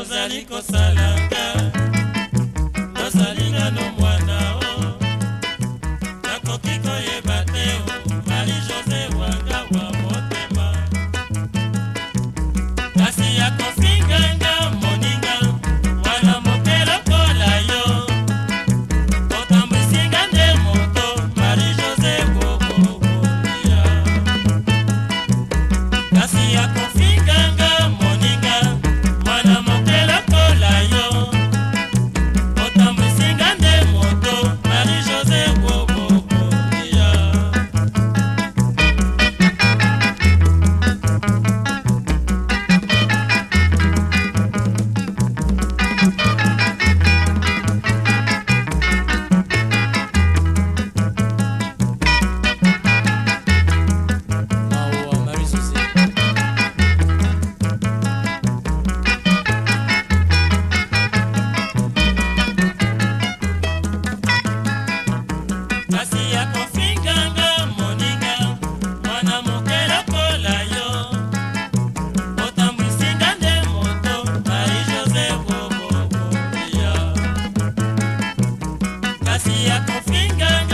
ozali kosalanga nazalinga no mwana o nakoki koye hacía tu finger.